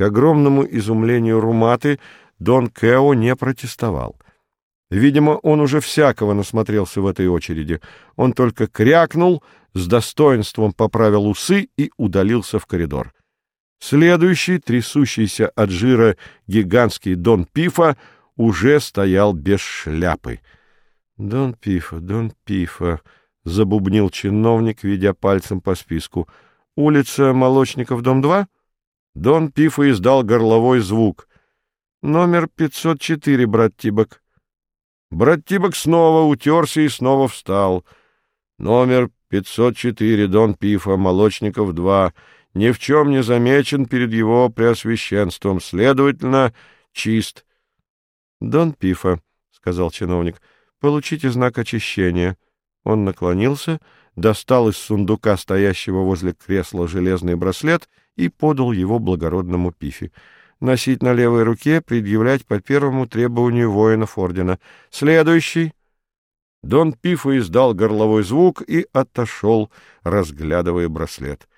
К огромному изумлению Руматы Дон Кео не протестовал. Видимо, он уже всякого насмотрелся в этой очереди. Он только крякнул, с достоинством поправил усы и удалился в коридор. Следующий, трясущийся от жира гигантский Дон Пифа, уже стоял без шляпы. «Дон Пифа, Дон Пифа», — забубнил чиновник, ведя пальцем по списку. «Улица Молочников, дом 2?» Дон Пифа издал горловой звук. «Номер 504, брат Тибок». Брат Тибок снова утерся и снова встал. «Номер 504, Дон Пифа, Молочников, 2, ни в чем не замечен перед его преосвященством, следовательно, чист». «Дон Пифа», — сказал чиновник, — «получите знак очищения». Он наклонился, достал из сундука, стоящего возле кресла, железный браслет и подал его благородному Пифе. Носить на левой руке, предъявлять по первому требованию воинов ордена. Следующий. Дон Пифа издал горловой звук и отошел, разглядывая браслет.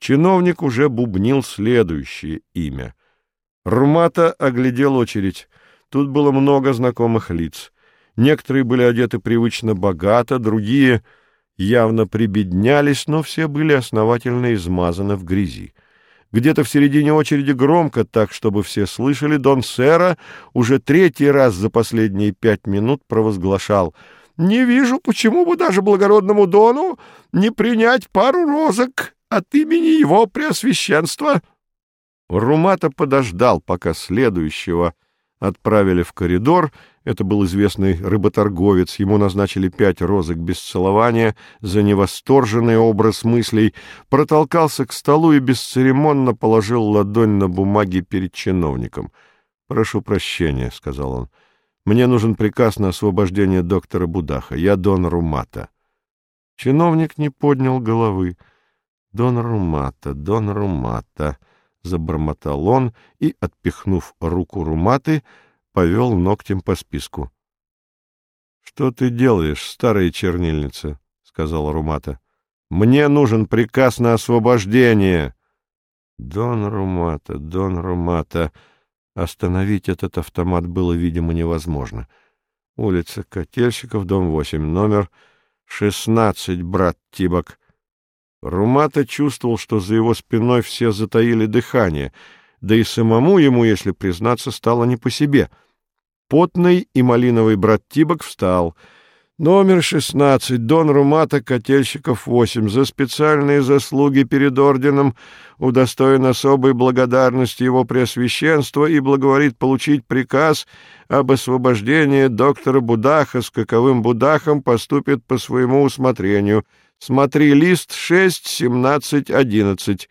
Чиновник уже бубнил следующее имя. Румата оглядел очередь. Тут было много знакомых лиц. Некоторые были одеты привычно богато, другие явно прибеднялись, но все были основательно измазаны в грязи. Где-то в середине очереди громко, так, чтобы все слышали, Дон Сера уже третий раз за последние пять минут провозглашал «Не вижу, почему бы даже благородному Дону не принять пару розок от имени его преосвященства». Румата подождал, пока следующего отправили в коридор. Это был известный рыботорговец. Ему назначили пять розок без целования за невосторженный образ мыслей. Протолкался к столу и бесцеремонно положил ладонь на бумаге перед чиновником. «Прошу прощения», — сказал он. «Мне нужен приказ на освобождение доктора Будаха. Я Дон Румата». Чиновник не поднял головы. «Дон Румата, Дон Румата» забормотал он и, отпихнув руку Руматы, повел ногтем по списку. — Что ты делаешь, старая чернильница? — сказала Румата. — Мне нужен приказ на освобождение. — Дон Румата, Дон Румата... Остановить этот автомат было, видимо, невозможно. Улица Котельщиков, дом 8, номер 16, брат Тибок. Румата чувствовал, что за его спиной все затаили дыхание, да и самому ему, если признаться, стало не по себе. Потный и малиновый брат Тибок встал. Номер 16, Дон Румата, Котельщиков 8, за специальные заслуги перед орденом удостоен особой благодарности его преосвященства и благоволит получить приказ об освобождении доктора Будаха, с каковым Будахом поступит по своему усмотрению — Смотри, лист шесть, семнадцать, одиннадцать.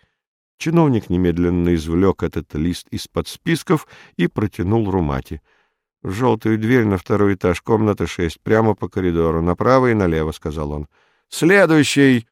Чиновник немедленно извлек этот лист из-под списков и протянул Румате. — желтую дверь на второй этаж, комната шесть, прямо по коридору, направо и налево, — сказал он. — Следующий!